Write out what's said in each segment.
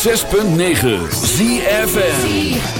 106.9 ZFN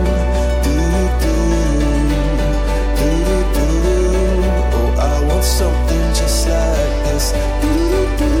us.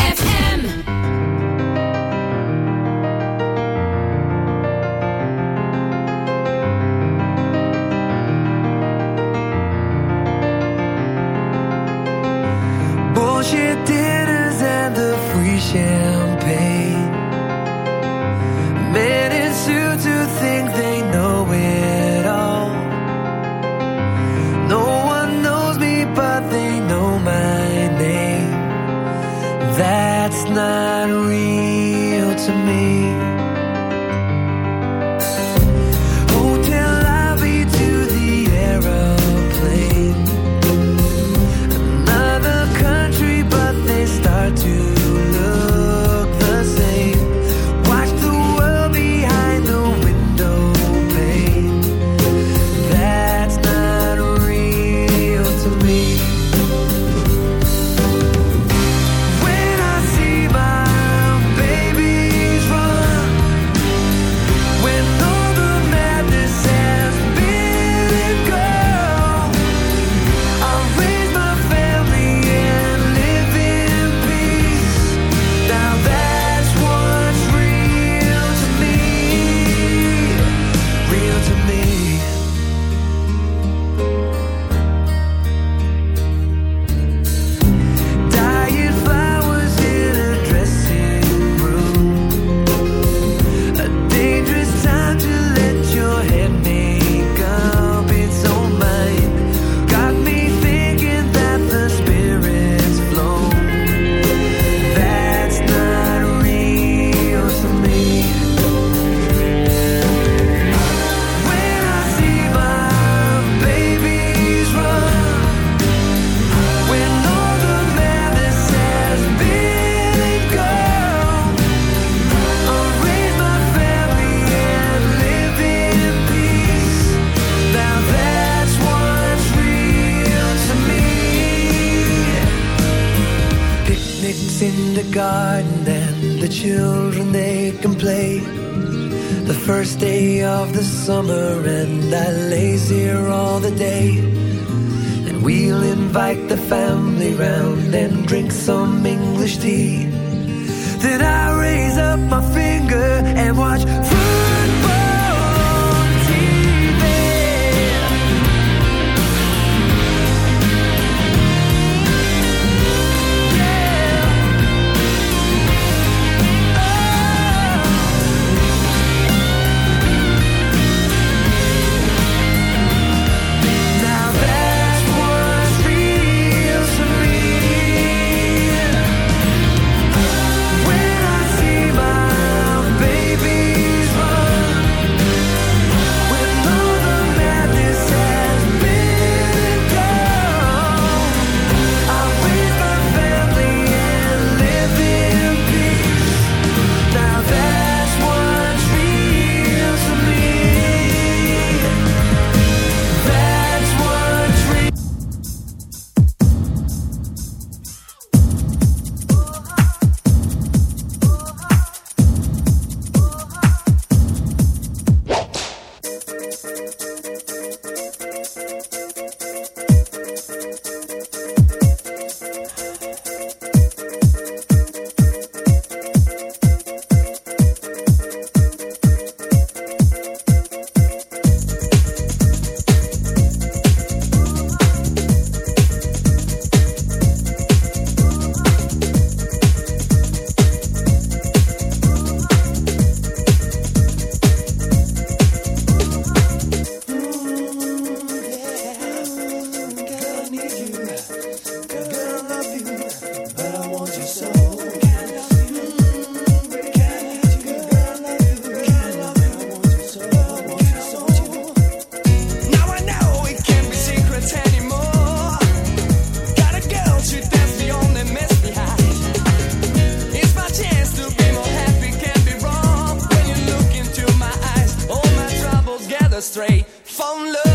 stray from love.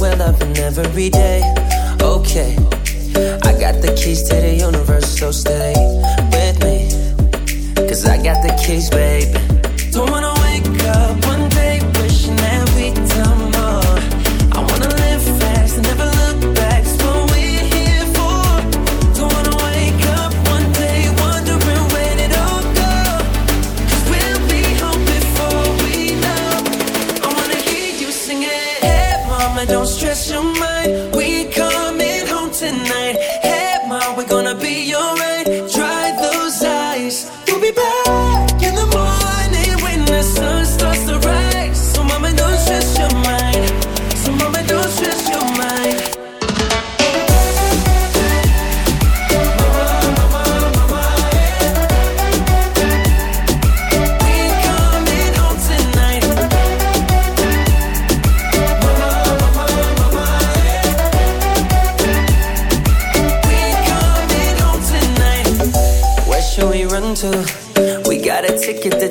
well up in every day. Okay, I got the keys to the universe, so stay with me. Cause I got the keys, baby. Don't wanna wake up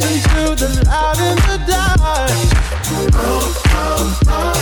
into the light and the dark.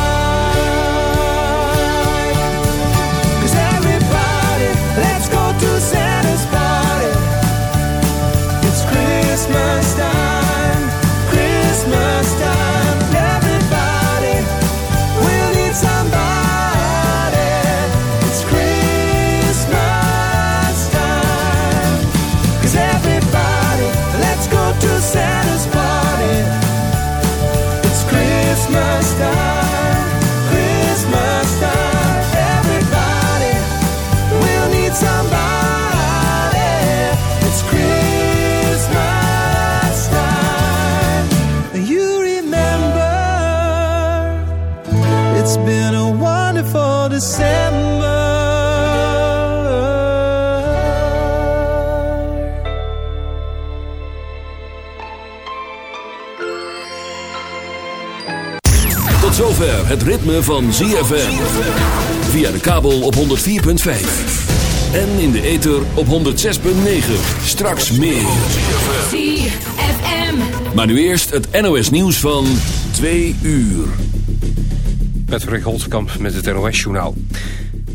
Het ritme van ZFM. Via de kabel op 104.5. En in de ether op 106.9. Straks meer. ZFM. Maar nu eerst het NOS nieuws van 2 uur. Patrick Holtkamp met het NOS-journaal.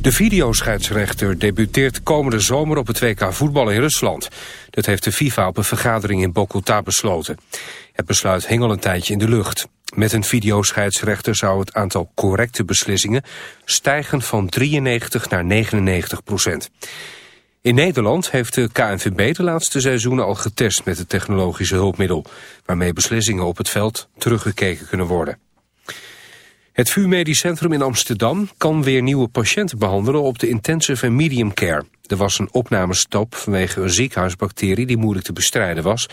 De videoscheidsrechter debuteert komende zomer op het WK voetbal in Rusland. Dat heeft de FIFA op een vergadering in Bogota besloten. Het besluit hing al een tijdje in de lucht. Met een videoscheidsrechter zou het aantal correcte beslissingen stijgen van 93 naar 99 procent. In Nederland heeft de KNVB de laatste seizoenen al getest met het technologische hulpmiddel, waarmee beslissingen op het veld teruggekeken kunnen worden. Het VU Medisch Centrum in Amsterdam kan weer nieuwe patiënten behandelen op de intensive en medium care. Er was een opnamestop vanwege een ziekenhuisbacterie die moeilijk te bestrijden was,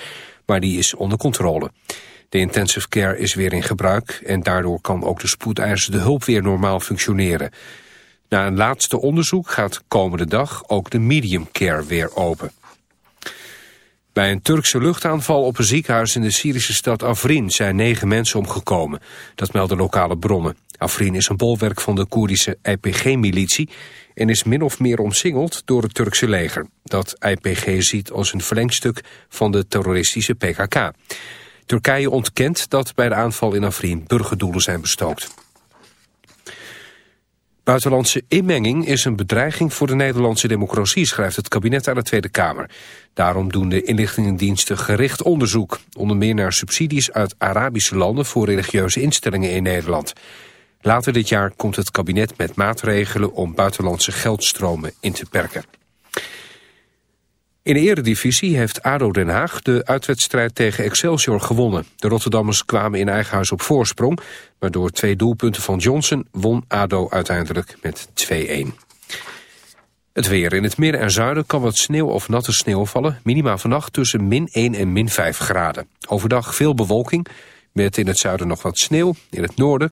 maar die is onder controle. De intensive care is weer in gebruik en daardoor kan ook de spoedeisende hulp weer normaal functioneren. Na een laatste onderzoek gaat komende dag ook de medium care weer open. Bij een Turkse luchtaanval op een ziekenhuis in de Syrische stad Afrin zijn negen mensen omgekomen. Dat melden lokale bronnen. Afrin is een bolwerk van de Koerdische IPG-militie en is min of meer omsingeld door het Turkse leger. Dat IPG ziet als een verlengstuk van de terroristische PKK. Turkije ontkent dat bij de aanval in Afrin burgerdoelen zijn bestookt. Buitenlandse inmenging is een bedreiging voor de Nederlandse democratie, schrijft het kabinet aan de Tweede Kamer. Daarom doen de inlichtingendiensten gericht onderzoek, onder meer naar subsidies uit Arabische landen voor religieuze instellingen in Nederland. Later dit jaar komt het kabinet met maatregelen om buitenlandse geldstromen in te perken. In de eredivisie heeft ADO Den Haag de uitwedstrijd tegen Excelsior gewonnen. De Rotterdammers kwamen in eigen huis op voorsprong, maar door twee doelpunten van Johnson won ADO uiteindelijk met 2-1. Het weer. In het midden en zuiden kan wat sneeuw of natte sneeuw vallen. Minima vannacht tussen min 1 en min 5 graden. Overdag veel bewolking, met in het zuiden nog wat sneeuw. In het noorden